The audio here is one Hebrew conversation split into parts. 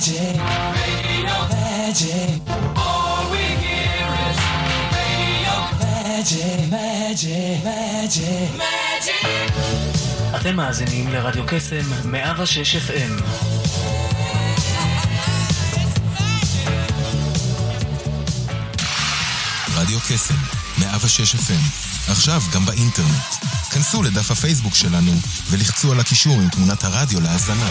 Magic. Radio. Magic. All we hear is radio. Magic. Magic. Magic. Magic. אתם מאזינים לרדיו קסם 106 FM. רדיו קסם, 106 FM, עכשיו גם באינטרנט. כנסו לדף הפייסבוק שלנו ולחצו על הקישור עם תמונת הרדיו להאזנה.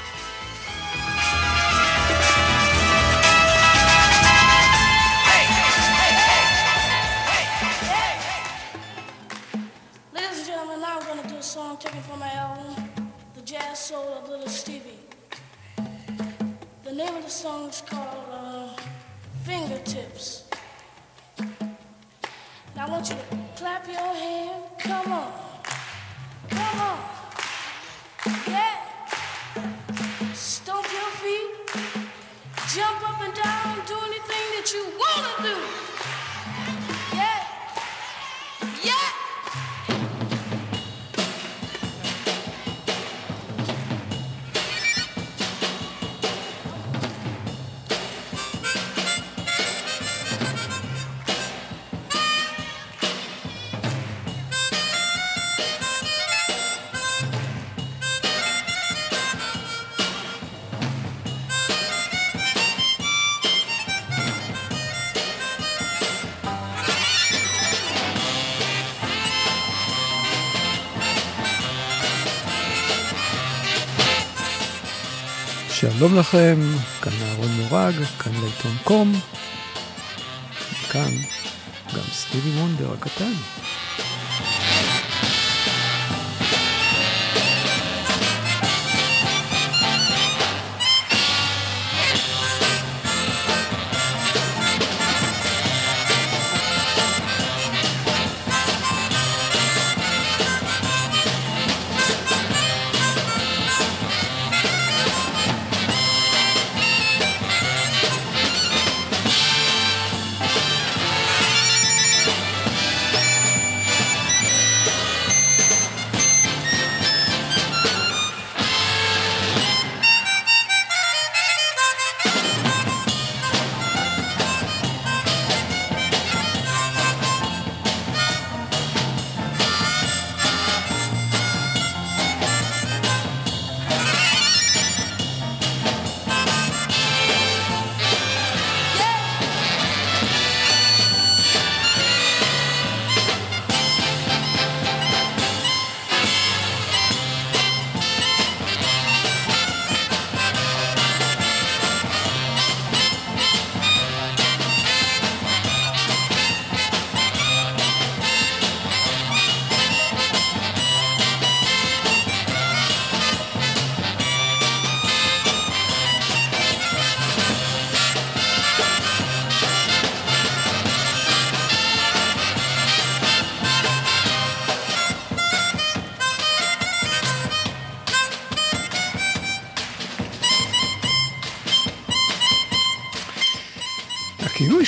I want you to clap your hands. Come on. Come on. Yeah. Stomp your feet. Jump up and down. Do anything that you want to do. שלום לכם, כאן אהרון מורג, כאן לעיתון קום, וכאן גם סטיבי וונדר הקטן.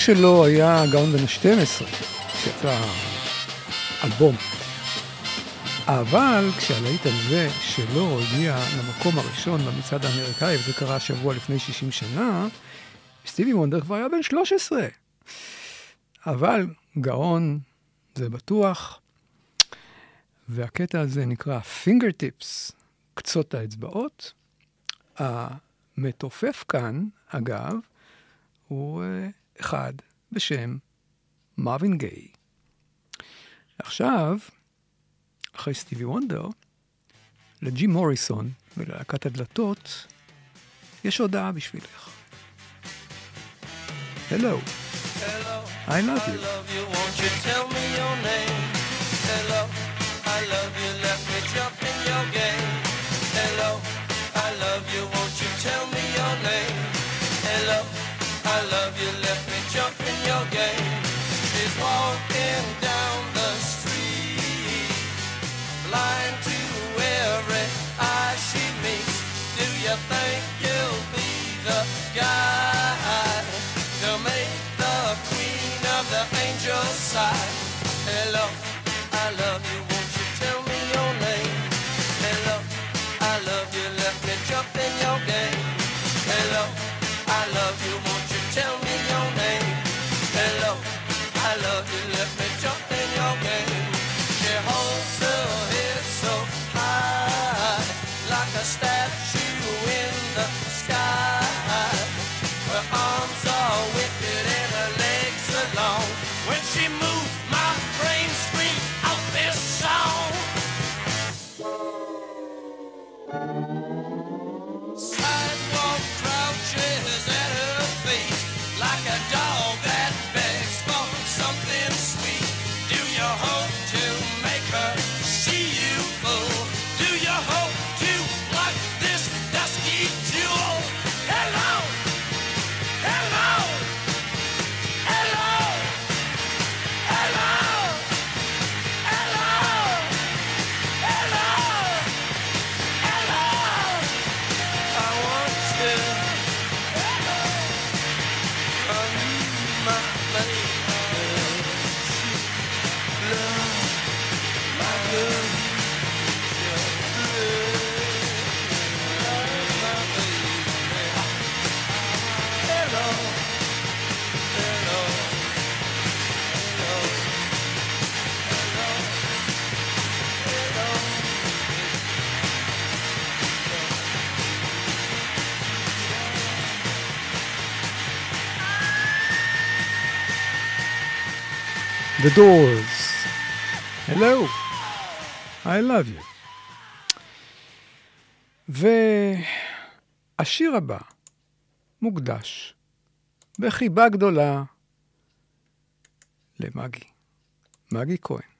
שלו היה גאון בן ה-12, כשיצא אלבום. אבל כשהלהיט הזה שלו הגיע למקום הראשון במצעד האמריקאי, וזה קרה שבוע לפני 60 שנה, סטיבי וונדר כבר היה בן 13. אבל גאון, זה בטוח. והקטע הזה נקרא פינגר טיפס, קצות האצבעות. המתופף כאן, אגב, הוא אה, אחד בשם מרווין גיי. עכשיו, אחרי סטיבי וונדר, לג'י מוריסון וללהקת הדלתות, יש הודעה בשבילך. Hello, I love you. love you, won't you tell me your name? Hello, I love you, let me jump in your game. Hello, I love you, won't you The Doors. Hello, I love you. והשיר הבא מוקדש בחיבה גדולה למגי, מגי כהן.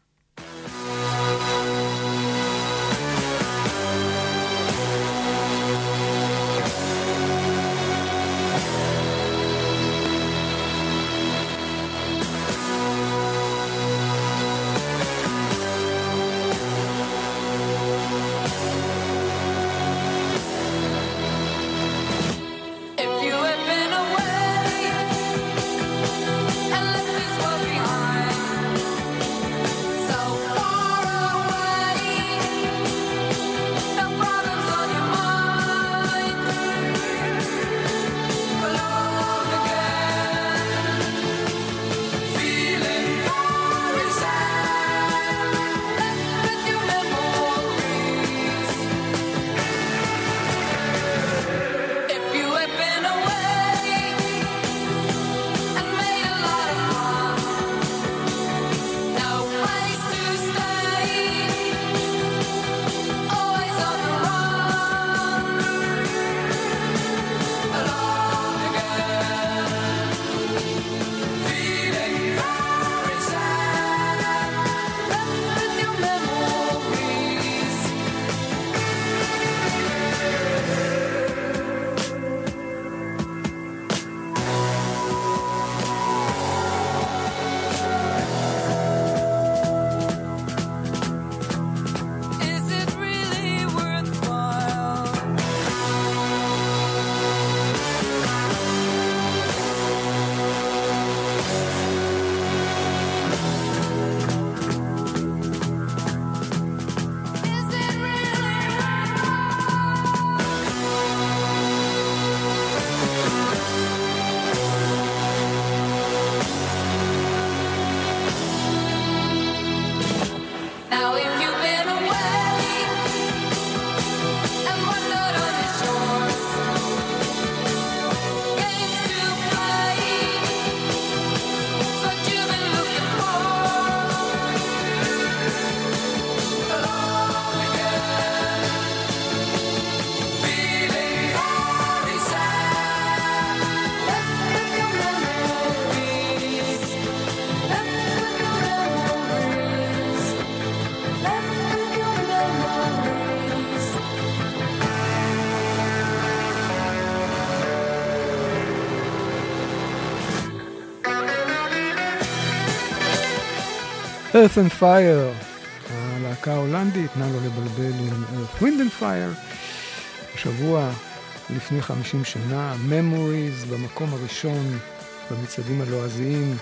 Earth and Fire, הלהקה ההולנדית, נא לא לבלבל עם Earth Wind and Fire. השבוע לפני 50 שנה, Memories במקום הראשון במצעדים הלועזיים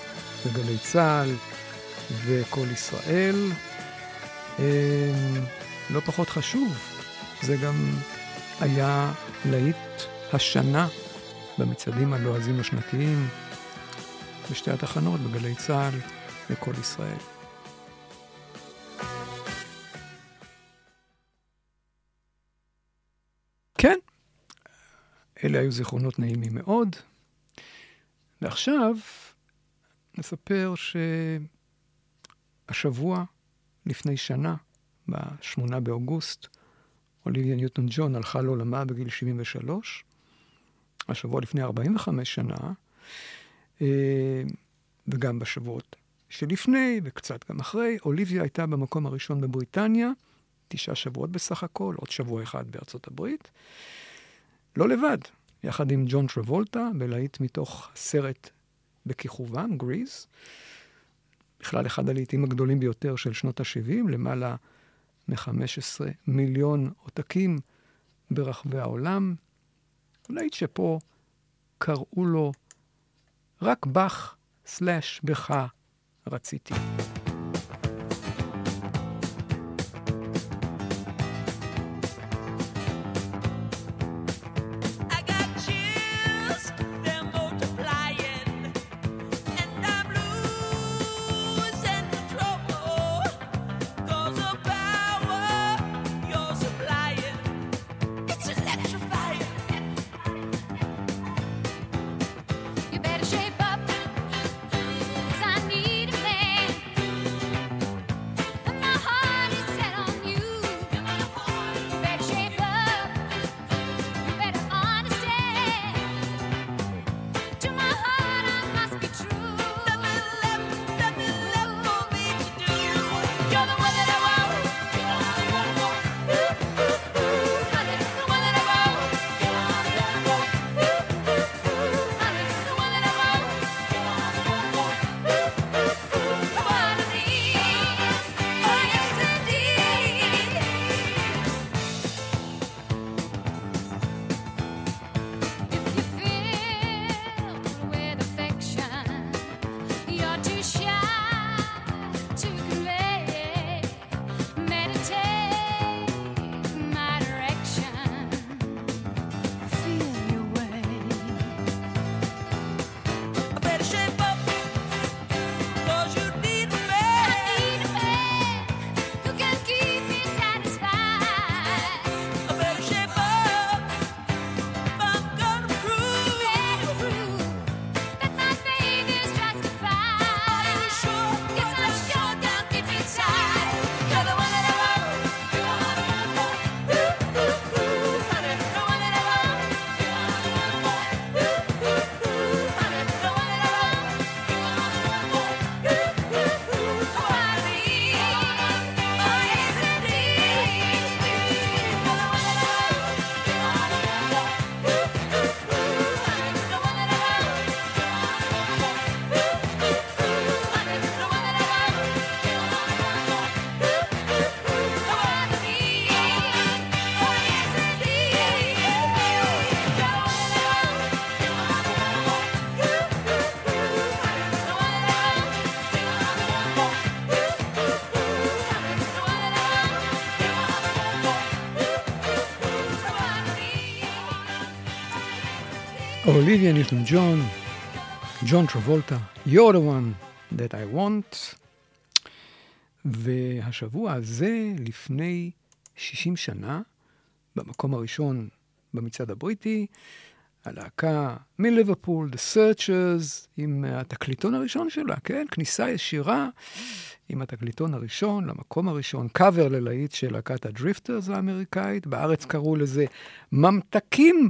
בגלי צה"ל וקול ישראל. אמ, לא פחות חשוב, זה גם היה להיט השנה במצעדים הלועזיים השנתיים בשתי התחנות, בגלי צה"ל וקול ישראל. אלה היו זיכרונות נעימים מאוד. ועכשיו נספר שהשבוע, לפני שנה, ב-8 באוגוסט, אוליביה ניוטון ג'ון הלכה לעולמה בגיל 73, השבוע לפני 45 שנה, אה, וגם בשבועות שלפני וקצת גם אחרי, אוליביה הייתה במקום הראשון בבריטניה, תשעה שבועות בסך הכל, עוד שבוע אחד בארצות הברית. לא לבד, יחד עם ג'ון טרבולטה, בלהיט מתוך סרט בכיכובם, גריז. בכלל אחד הלהיטים הגדולים ביותר של שנות ה-70, למעלה מ-15 מיליון עותקים ברחבי העולם. להיט שפה קראו לו רק בך סלאש בך רציתי. אוליביה ניוטון ג'ון, ג'ון טרבולטה, You're the one that I want. והשבוע הזה, לפני 60 שנה, במקום הראשון במצעד הבריטי, הלהקה מליברפול, The Searchers, עם התקליטון הראשון שלה, כן? כניסה ישירה עם התקליטון הראשון למקום הראשון, קאבר ללהיט של להקת הדריפטרס האמריקאית, בארץ קראו לזה ממתקים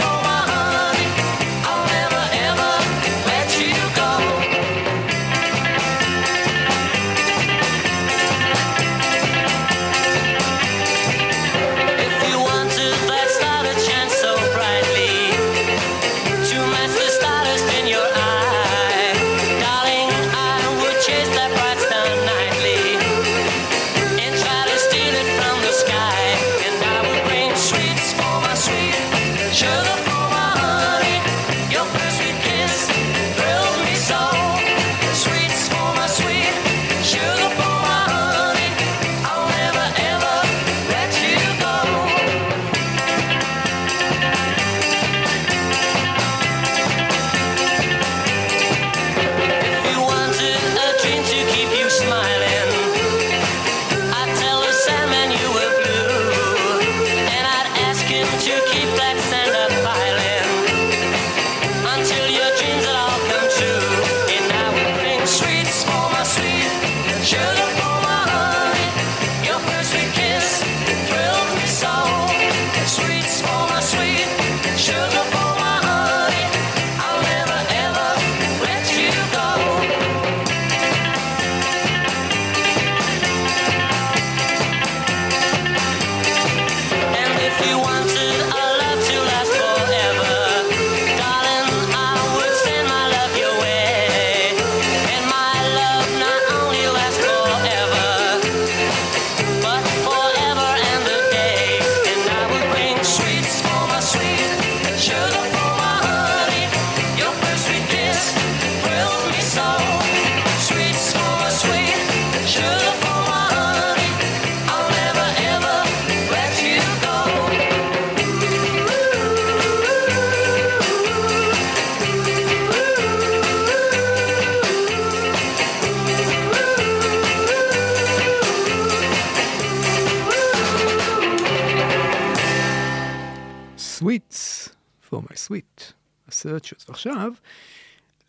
ועכשיו,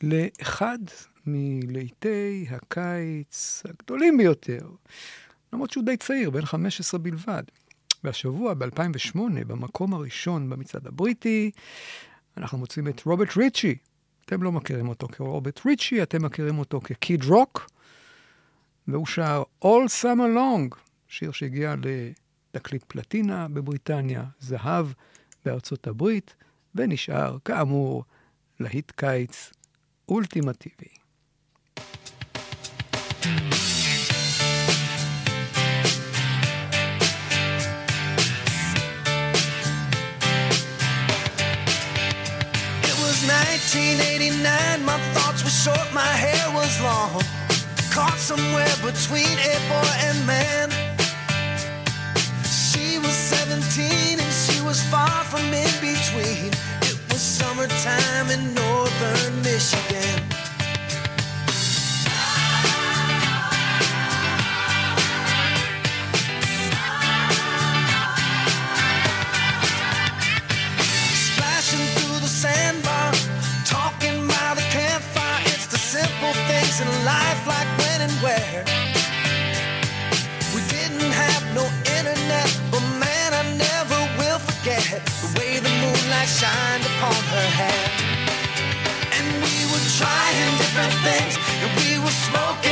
לאחד מלהיטי הקיץ הגדולים ביותר, למרות שהוא די צעיר, בן 15 בלבד. והשבוע, ב-2008, במקום הראשון במצעד הבריטי, אנחנו מוצאים את רוברט ריצ'י. אתם לא מכירים אותו כרוברט ריצ'י, אתם מכירים אותו כקיד רוק, והוא שר All Summer Long, שיר שהגיע לתקליט פלטינה בבריטניה, זהב בארצות הברית, ונשאר, כאמור, להיט קיץ אולטימטיבי. It was 1989, my thoughts were short, my hair was long. Caught somewhere between a boy and man. She was 17 and she was far from in between. Summertime in northern Michigan. Splashing through the sandbar, talking by the campfire. It's the simple things in life, like when and where. We didn't have no internet, but man, I never will forget the way the moonlight shined upon her hair. And we were trying different things, and we were smoking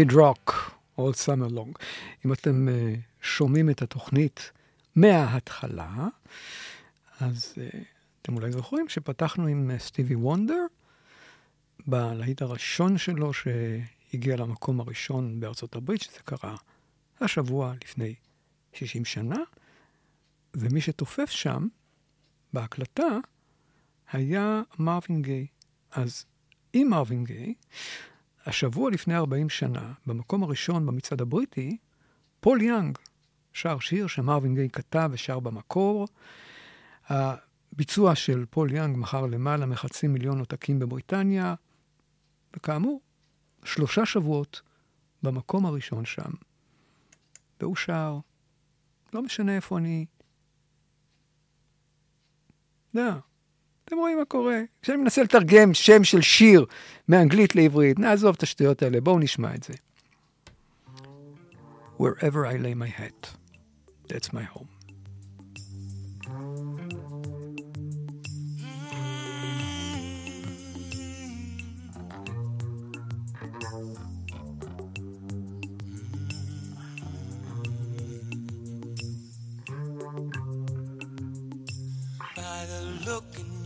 קיד רוק, All Summer Long. אם אתם uh, שומעים את התוכנית מההתחלה, אז uh, אתם אולי זוכרים שפתחנו עם uh, סטיבי וונדר, בלהיט הראשון שלו שהגיע למקום הראשון בארצות הברית, שזה קרה השבוע לפני 60 שנה, ומי שתופף שם בהקלטה היה מרווין גיי. אז עם מרווין גיי, השבוע לפני 40 שנה, במקום הראשון במצעד הבריטי, פול יאנג שר שיר שמרווין גיי כתב ושר במקור. הביצוע של פול יאנג מכר למעלה מחצי מיליון עותקים בבריטניה, וכאמור, שלושה שבועות במקום הראשון שם. והוא שר, לא משנה איפה אני... יודע, אתם רואים מה קורה. כשאני מנסה לתרגם שם של שיר מאנגלית לעברית, נעזוב את השטויות האלה, בואו נשמע את זה. Wherever I lay my head, that's my home.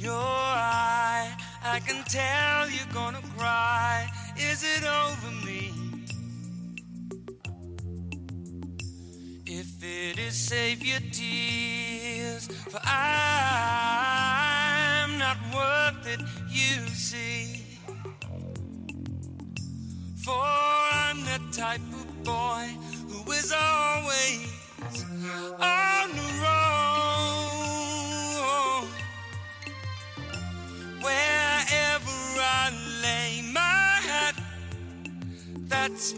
Your eye, I can tell you're gonna cry. Is it over me? If it is, save your tears, for I'm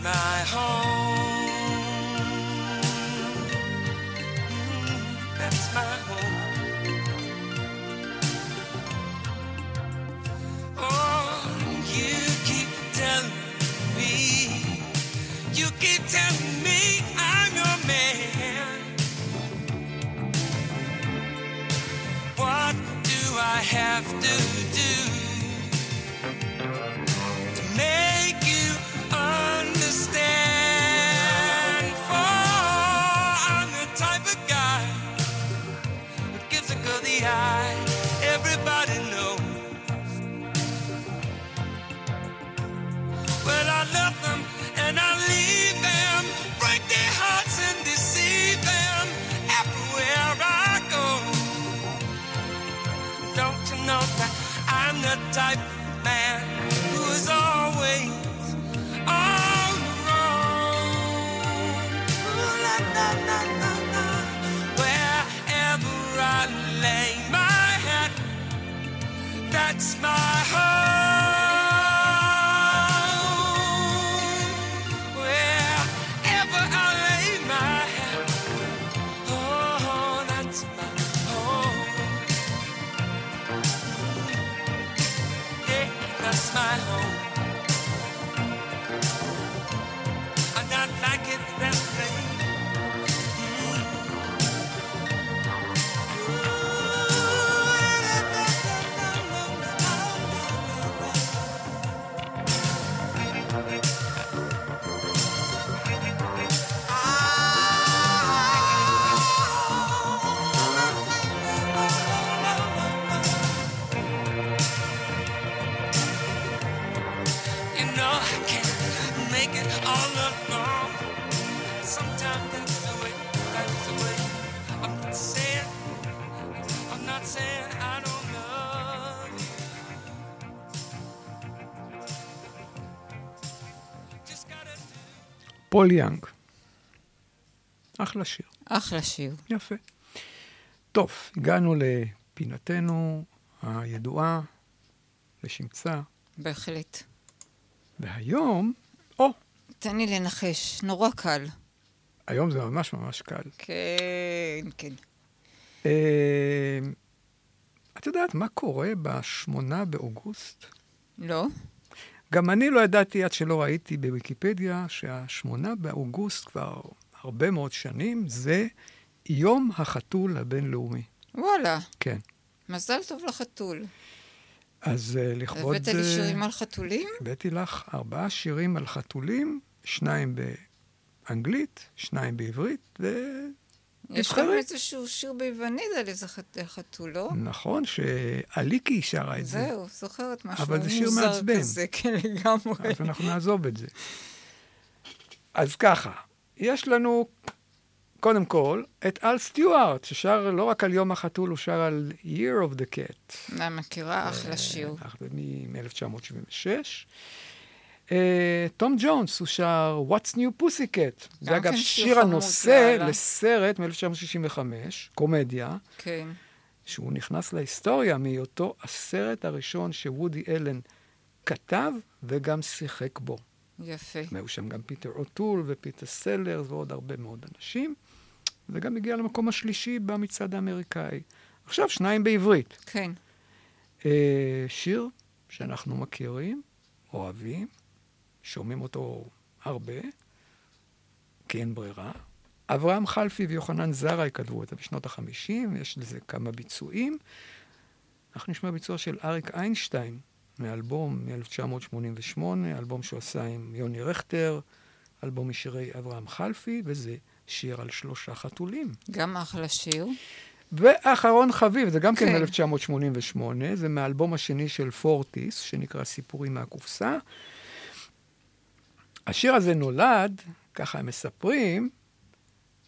my פול יאנג. אחלה שיר. אחלה שיר. יפה. טוב, הגענו לפינתנו הידועה, לשמצה. בהחלט. והיום, או, תן לי לנחש, נורא קל. היום זה ממש ממש קל. כן, כן. אה, את יודעת מה קורה בשמונה באוגוסט? לא? גם אני לא ידעתי עד שלא ראיתי בוויקיפדיה שהשמונה באוגוסט כבר הרבה מאוד שנים זה יום החתול הבינלאומי. וואלה, כן. מזל טוב לחתול. אז אה, לכבוד... הבאת לי אה, שירים על חתולים? הבאתי לך ארבעה שירים על חתולים, שניים באנגלית, שניים בעברית, ו... יש. גם איזשהו שיר ביוונית על איזה חת- חתול, לא? נכון שאליקי שרה את זה, זהו, זוכרת משהו אבל זה שיר מעצבן. כזה, כן, לגמרי. אז אנחנו נעזוב את זה. אז ככה, יש לנו קודם כל את אל סטיוארט, ששר לא רק על יום החתול, הוא שר על Year of the Cat. אני מכירה אחלה שיר. מ-1976. אה, תום ג'ונס, הוא שר What's New Pussycat. זה אגב כן שיר הנושא. לסרט מ-1965, קומדיה, כן. שהוא נכנס להיסטוריה מהיותו הסרט הראשון שוודי אלן כתב וגם שיחק בו. יפה. והיו שם גם פיטר אוטול ופיטר סלרס ועוד הרבה מאוד אנשים. וגם הגיע למקום השלישי במצעד האמריקאי. עכשיו שניים בעברית. כן. אה, שיר שאנחנו מכירים, אוהבים, שומעים אותו הרבה, כי אין ברירה. אברהם חלפי ויוחנן זרעי כתבו אותה בשנות החמישים, יש לזה כמה ביצועים. אנחנו נשמע ביצוע של אריק איינשטיין, מאלבום מ-1988, אלבום שהוא עשה עם יוני רכטר, אלבום משירי אברהם חלפי, וזה שיר על שלושה חתולים. גם אחלה שיר. ואחרון חביב, זה גם כן כן. מ-1988, זה מהאלבום השני של פורטיס, שנקרא סיפורים מהקופסה. השיר הזה נולד, ככה הם מספרים,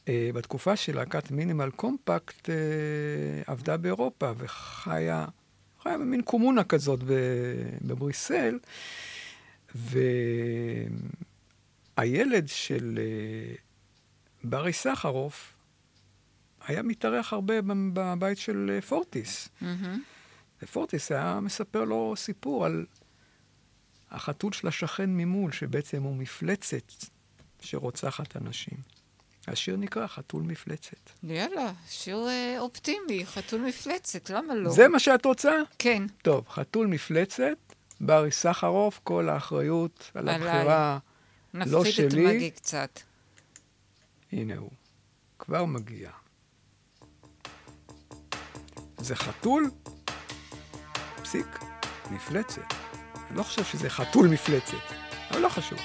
אה, בתקופה שלהקת מינימל קומפקט אה, עבדה באירופה וחיה, חיה במין קומונה כזאת בבריסל, והילד של אה, ברי סחרוף היה מתארח הרבה בבית של אה, פורטיס. מהמם. ופורטיס היה מספר לו סיפור על החתול של השכן ממול, שבעצם הוא מפלצת שרוצחת אנשים. השיר נקרא חתול מפלצת. יאללה, שיר אה, אופטימי, חתול מפלצת, למה לא? זה מה שאת רוצה? כן, טוב, חתול מפלצת, ברי סחרוף, כל האחריות על עליי. הבחירה. לא נפחית את שלי. מגי קצת. הנה הוא, כבר מגיע. זה חתול? פסיק, מפלצת. לא חושב שזה חתול מפלצת, אבל לא חשוב.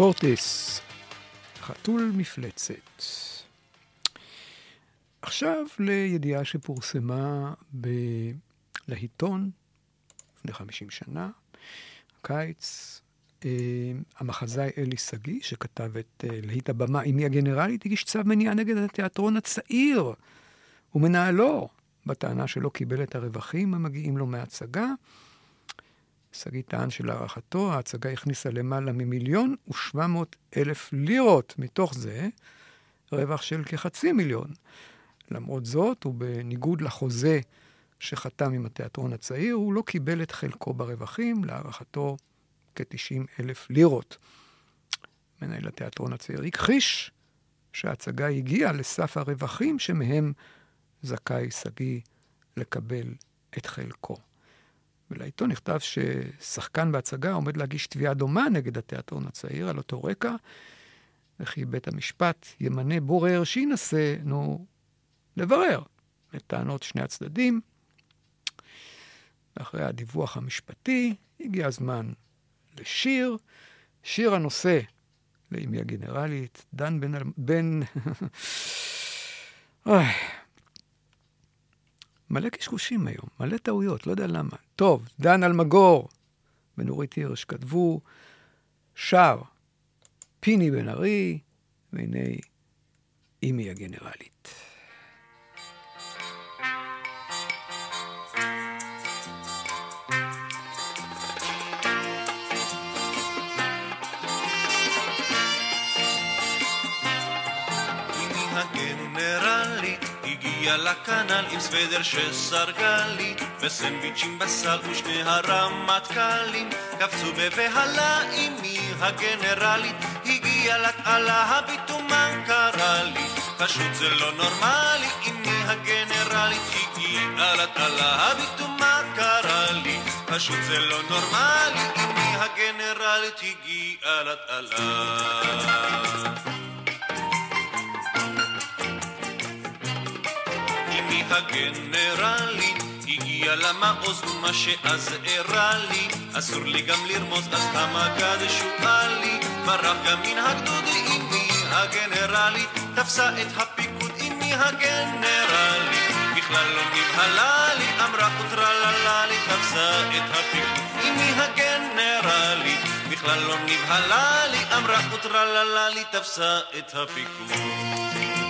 פורטיס, חתול מפלצת. עכשיו לידיעה שפורסמה ב... לעיתון לפני 50 שנה, קיץ. אה, המחזאי אלי שגיא, שכתב את אה, להיט הבמה אמי הגנרלית, הגיש צו מניעה נגד התיאטרון הצעיר ומנהלו, בטענה שלא קיבל את הרווחים המגיעים לו מההצגה. שגיא טען שלהערכתו ההצגה הכניסה למעלה ממיליון ושבע מאות אלף לירות, מתוך זה רווח של כחצי מיליון. למרות זאת, ובניגוד לחוזה שחתם עם התיאטרון הצעיר, הוא לא קיבל את חלקו ברווחים, להערכתו כ-90 אלף לירות. מנהל התיאטרון הצעיר הכחיש שההצגה הגיעה לסף הרווחים שמהם זכאי שגיא לקבל את חלקו. ולעיתון נכתב ששחקן בהצגה עומד להגיש תביעה דומה נגד התיאטרון הצעיר על אותו רקע, וכי בית המשפט ימנה בורר שינסה, נו, לברר את טענות שני הצדדים. אחרי הדיווח המשפטי, הגיע הזמן לשיר. שיר הנושא לאמי הגנרלית, דן בן... בן... מלא קשקושים היום, מלא טעויות, לא יודע למה. טוב, דן אלמגור ונורית הירש כתבו, שר פיני בן ארי, והנה אמי הגנרלית. הגיעה לכנל עם סוודר שסרגה לי וסנדוויצ'ים בסל ושני הרמטכ"לים. קפצו בבהלה אמי הגנרלית הגיעה לתעלה הביטו מה קרה לי פשוט זה לא נורמלי אמי הגנרלית הגיעה לתעלה הביטו מה קרה לי פשוט זה לא נורמלי אמי הגנרלית הגיעה לתעלה אמי הגנרלית הגיעה למעוז ומה שאז הראה לי. אסור לי גם לרמוז אז המג"ד שואלי ברח גם מן הגדוד אמי הגנרלית תפסה את הפיקוד אמי הגנרלית בכלל לא נבהלה לי אמרה וטרללה לי תפסה את הפיקוד אמי הגנרלית בכלל לא נבהלה לי אמרה וטרללה לי תפסה את הפיקוד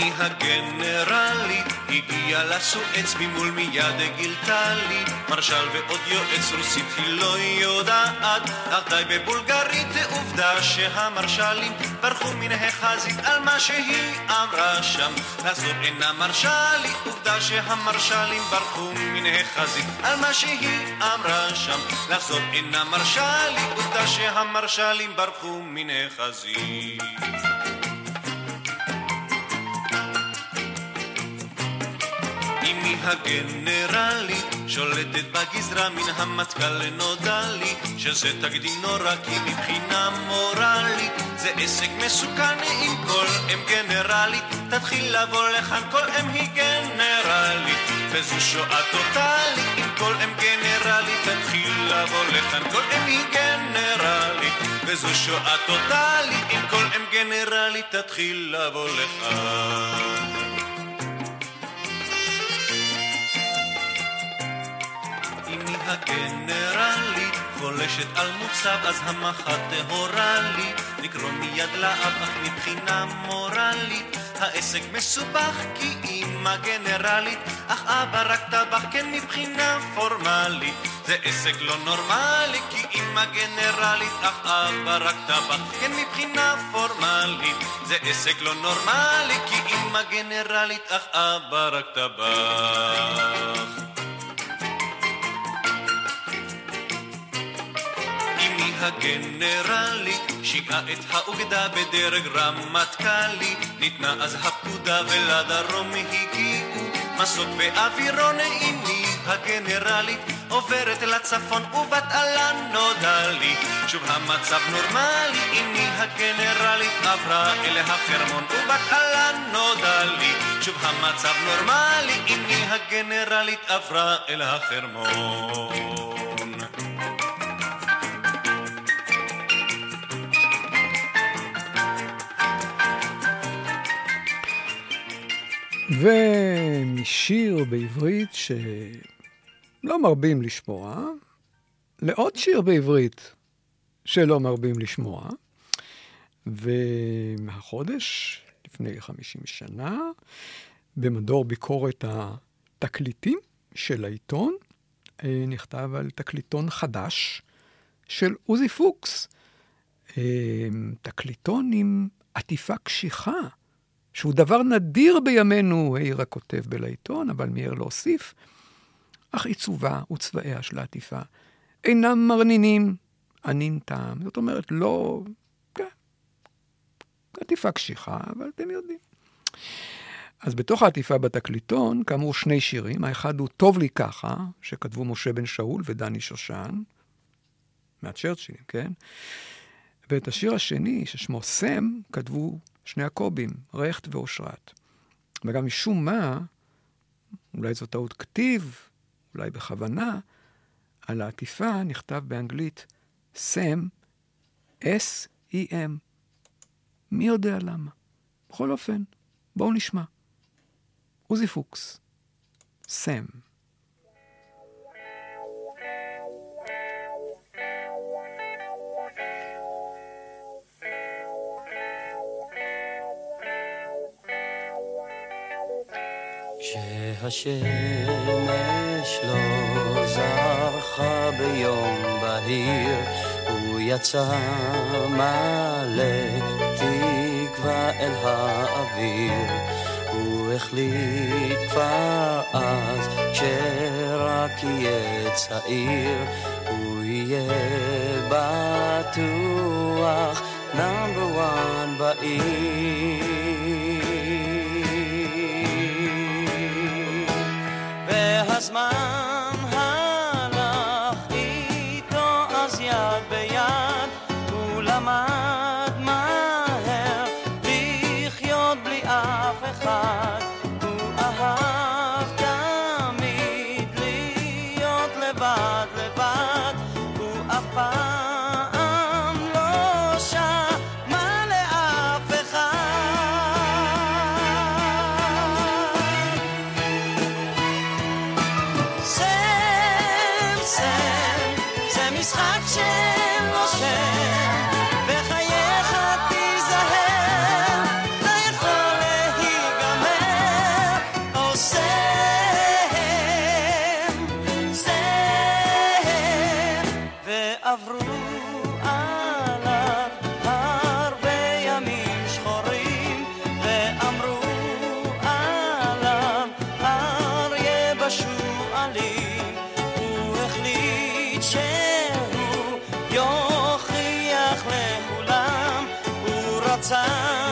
אמי הגנרלית הגיעה לסואץ ממול מיד גילתה לי. מרשל ועוד יועץ רוסית היא לא יודעת. אך די בבולגרית עובדה שהמרשלים ברחו מן החזית על מה שהיא אמרה שם. לעשות אינה מרשה לי עובדה שהמרשלים ברחו מן החזית על מה שהיא אמרה שם. לעשות אינה מרשה לי עובדה שהמרשלים ברחו מן החזית הגנרלית שולטת בגזרה מן המטכ"ל נודע לי שזה תקדים נורא כי מבחינה מורלית זה עסק מסוכן אם כל אם גנרלית תתחיל לבוא לכאן כל אם היא גנרלית וזו שואה טוטאלית אם כל אם גנרלית תתחיל לבוא לכאן כל אם היא גנרלית וזו שואה טוטאלית אם כל אם גנרלית תתחיל לבוא לכאן הגנרלית חולשת על מוצב אז המח"ט טהורה לי לקרוא מיד לאב אך מבחינה מורלית העסק מסובך כי אמא גנרלית. אך אבא רק טבח כן מבחינה פורמלית. זה עסק לא נורמלי כי אמא גנרלית. אך אבא רק טבח כן מבחינה פורמלית. זה עסק לא נורמלי כי אמא גנרלית. אך אבא רק טבח אמי הגנרלית שיגעה את האוגדה בדרג רמטכ"לי. ניתנה אז הפקודה ולדרום הגיעו. מסוק ואווירון אמי הגנרלית עוברת לצפון ובת עלה נודע לי שוב המצב נורמלי אמי הגנרלית עברה אל החרמון ובת עלה נודע לי שוב המצב נורמלי אמי הגנרלית. עברה אל החרמון ומשיר בעברית שלא מרבים לשמוע, לעוד שיר בעברית שלא מרבים לשמוע, ומהחודש, לפני 50 שנה, במדור ביקורת התקליטים של העיתון, אה, נכתב על תקליטון חדש של עוזי פוקס. אה, תקליטון עם עטיפה קשיחה, שהוא דבר נדיר בימינו, העיר הכותב בלעיתון, אבל מיהר להוסיף, אך עיצובה וצבעיה של העטיפה אינם מרנינים, ענין טעם. זאת אומרת, לא... כן, עטיפה קשיחה, אבל אתם יודעים. אז בתוך העטיפה בתקליטון, כאמור, שני שירים. האחד הוא "טוב לי ככה", שכתבו משה בן שאול ודני שושן, מהצ'רצ'ילים, כן? ואת השיר השני, ששמו סם, כתבו שני הקובים, רכט ואושרת. וגם משום מה, אולי זו טעות כתיב, אולי בכוונה, על העטיפה נכתב באנגלית סם, S-E-M. מי יודע למה? בכל אופן, בואו נשמע. עוזי פוקס, סם. כשהשמש לא זרחה ביום בהיר, הוא יצא מלא תקווה אל האוויר. הוא החליט כבר אז, כשרק יהיה צעיר, הוא יהיה בטוח נאמבר וואן בעיר. mine. הוא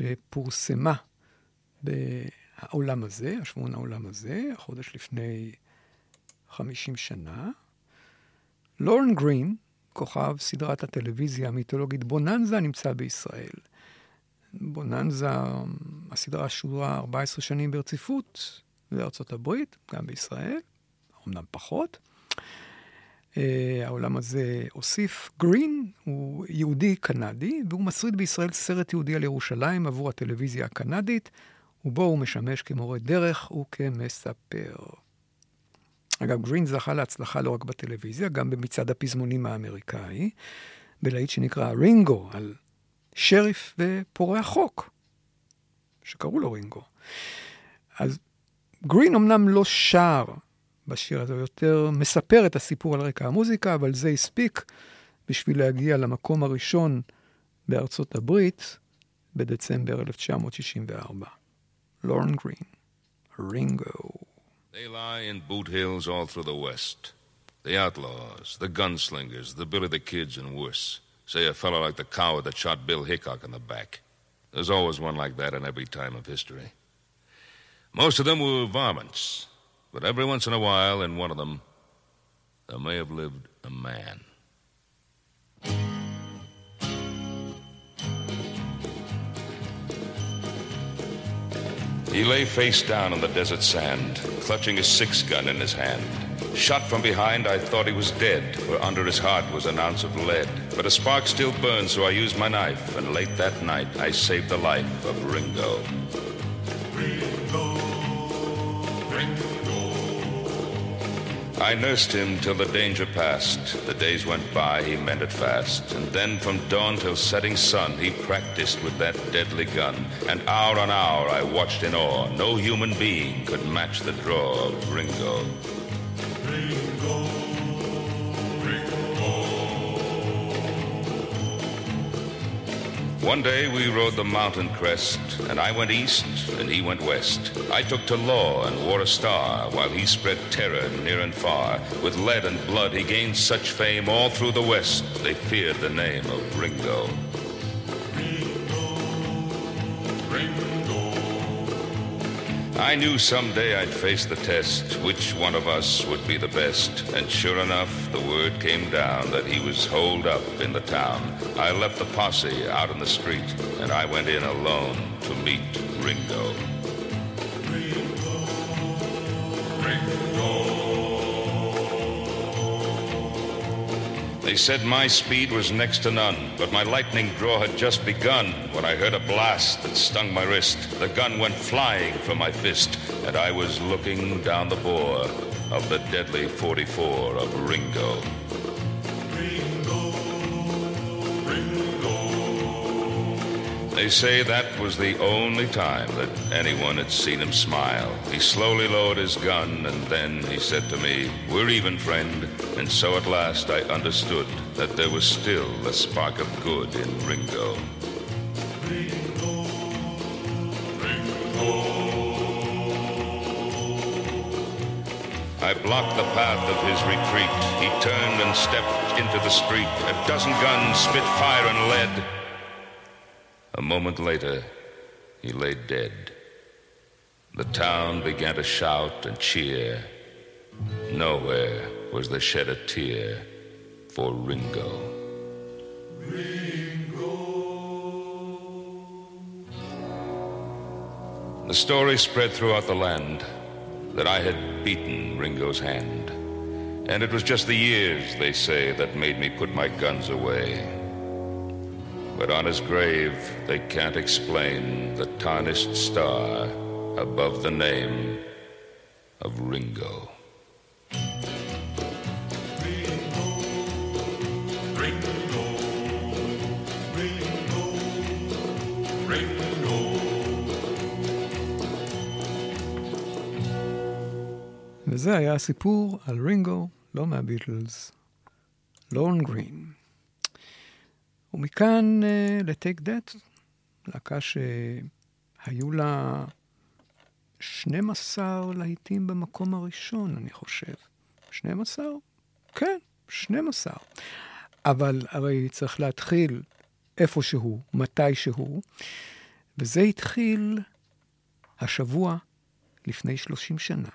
שפורסמה בעולם הזה, השבועון העולם הזה, החודש לפני 50 שנה. לורן גרין, כוכב סדרת הטלוויזיה המיתולוגית בוננזה, נמצא בישראל. בוננזה, הסדרה שודרה 14 שנים ברציפות בארצות הברית, גם בישראל, אמנם פחות. Uh, העולם הזה הוסיף. גרין הוא יהודי קנדי, והוא מסריט בישראל סרט יהודי על ירושלים עבור הטלוויזיה הקנדית, ובו הוא משמש כמורה דרך וכמספר. אגב, גרין זכה להצלחה לא רק בטלוויזיה, גם במצעד הפזמונים האמריקאי, בלהיט שנקרא רינגו, על שריף ופורע חוק, שקראו לו רינגו. אז גרין אמנם לא שר בשיר הזה, הוא יותר מספר את הסיפור על רקע המוזיקה, אבל זה הספיק בשביל להגיע למקום הראשון בארצות הברית בדצמבר 1964. לורן גרין, רינגו. They lie in boot hills all through the West. The outlaws, the gunslingers, the Billy the Kids, and worse. Say a fellow like the shot Bill Hickok in the back. There's always one like that in every time of history. Most of them were varmints, but every once in a while, in one of them, there may have lived a man. He lay face down on the desert sand, clutching a six gun in his hand. Shot from behind, I thought he was dead, for under his heart was an ounce of lead. But a spark still burned, so I used my knife, and late that night I saved the life of Ringo. I nursed him till the danger passed. The days went by, he mended fast. And then from dawn till setting sun, he practiced with that deadly gun. And hour on hour I watched in awe. No human being could match the draw of Ringo. One day we rode the mountain crest, and I went east and he went west. I took to law and wore a star, while he spread terror near and far. With lead and blood he gained such fame all through the west, they feared the name of Ringo. I knew someday I'd face the test, which one of us would be the best. And sure enough, the word came down that he was holed up in the town. I left the posse out in the street, and I went in alone to meet Ringo. They said my speed was next to none, but my lightning draw had just begun when I heard a blast that stung my wrist. The gun went flying from my fist, and I was looking down the bore of the deadly 44 of Ringo. They say that was the only time that anyone had seen him smile. He slowly lowered his gun and then he said to me, We're even, friend. And so at last I understood that there was still a spark of good in Ringo. Ringo. Ringo. I blocked the path of his retreat. He turned and stepped into the street. A dozen guns spit fire and lead. A moment later, he lay dead. The town began to shout and cheer. Nowhere was there shed a tear for Ringo. Ringo. The story spread throughout the land that I had beaten Ringo's hand. And it was just the years, they say, that made me put my guns away But on his grave, they can't explain the tarnished star above the name of Ringo. וזה היה הסיפור על רינגו, לא מהביטלס, לורן גרין. ומכאן uh, לטייק דאט, להקה שהיו לה 12 להיטים במקום הראשון, אני חושב. 12? כן, 12. אבל הרי צריך להתחיל איפשהו, מתישהו, וזה התחיל השבוע לפני 30 שנה.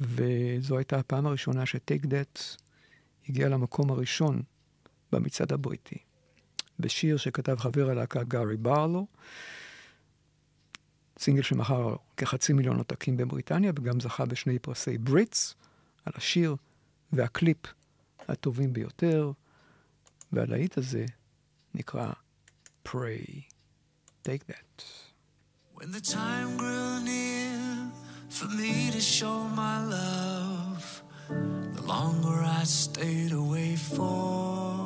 וזו הייתה הפעם הראשונה שטייק דט הגיע למקום הראשון במצעד הבריטי. בשיר שכתב חבר הלהקה גארי ברלו, סינגל שמכר כחצי מיליון עותקים בבריטניה וגם זכה בשני פרסי בריטס על השיר והקליפ הטובים ביותר, והלהיט הזה נקרא Pray. Take that. When the time grew near for me to show my love, the longer I stayed away for,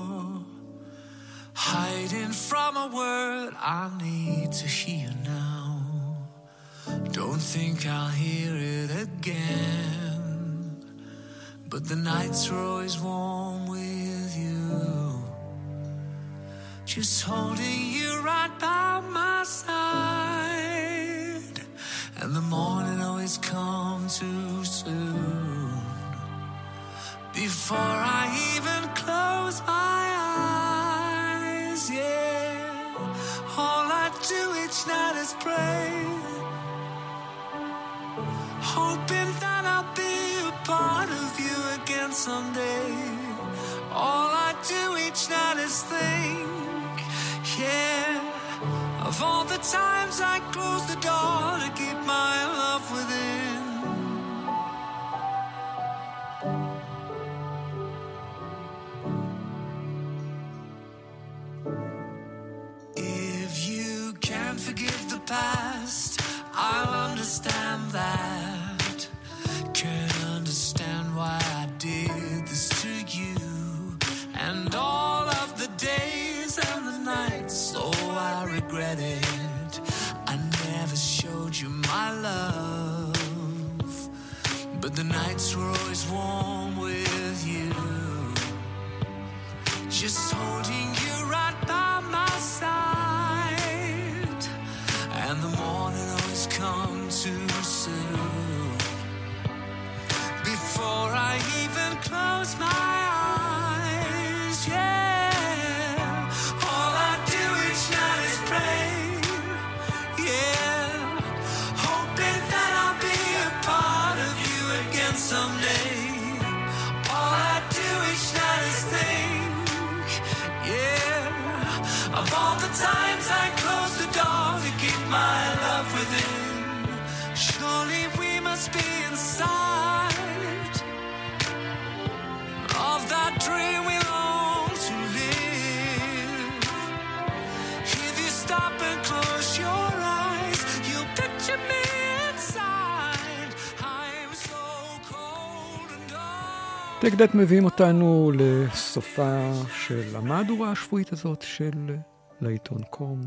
hiding from a word I need to hear now. Don't think I'll hear it again, but the nights were always warm with you. Just holding you right by my side. And the morning always comes too soon. Before I even close my eyes, each night is pray. Hoping that I'll be a part of you again someday. All I do each night is think, yeah, of all the times I close the door to keep my love within. Past, I'll understand that. Can understand why I did this to you. And all of the days and the nights, oh, I regret it. I never showed you my love. But the nights were always warm with you. Just holding dark. טק דט מביאים אותנו לסופה של המהדורה השבועית הזאת של לעיתון קום.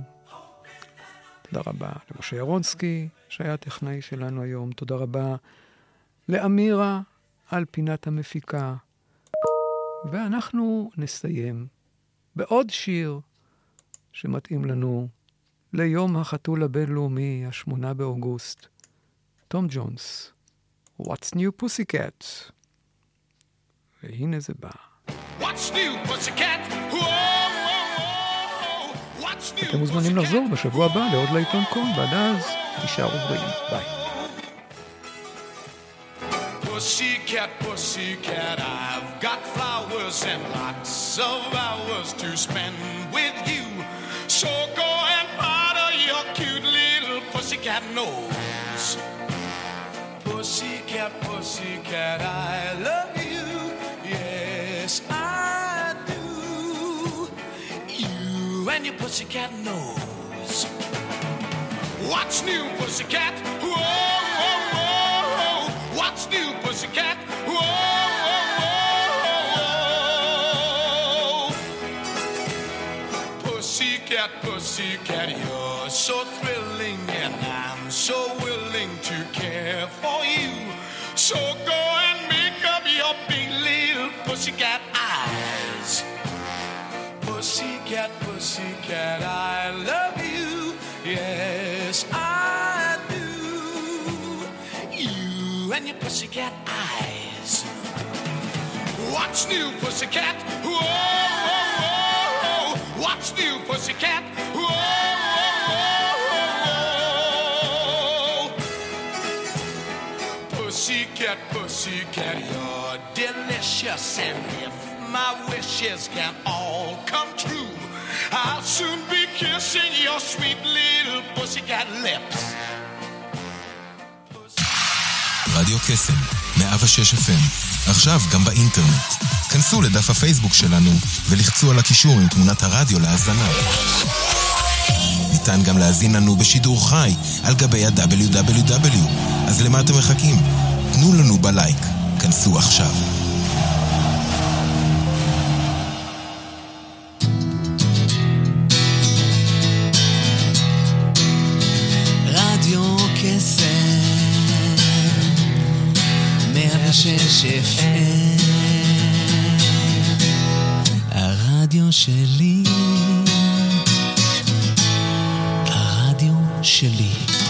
תודה רבה למשה ירונסקי, שהיה הטכנאי שלנו היום. תודה רבה לאמירה על פינת המפיקה. ואנחנו נסיים בעוד שיר שמתאים לנו ליום החתול הבינלאומי, השמונה באוגוסט. תום ג'ונס, What's New Pussycat? והנה זה בא. אתם מוזמנים לחזור בשבוע הבא לעוד לעיתון קום, ועד אז תישארו בריאים. ביי. Pussycat, pussycat, I've got flowers and lots of hours to spend with you. So go and powder your cute little pussycat nose. Pussycat, pussycat, I love you. And your pussycat knows. What's new, pussycat? Whoa, whoa, whoa. What's new, pussycat? Whoa, whoa, whoa. Pussycat, pussycat, you're so thrilling, and I'm so willing to care for you. So go and make up your big little pussycat Pussycat, I love you. Yes, I do. You and your pussycat eyes. What's new, pussycat? Whoa, whoa, whoa. What's new, pussycat? Whoa. Pussycat, pussycat, you're delicious. And if my wishes can all come true, I'll soon be kissing your sweet little pussycat lips. רדיו קסם, 106 FM, עכשיו גם באינטרנט. כנסו לדף הפייסבוק שלנו ולחצו על הקישור עם תמונת הרדיו להאזנה. ניתן גם להאזין לנו בשידור חי על גבי ה-WW. אז למה אתם מחכים? תנו לנו בלייק. כנסו עכשיו. ושש FM, הרדיו שלי, הרדיו שלי.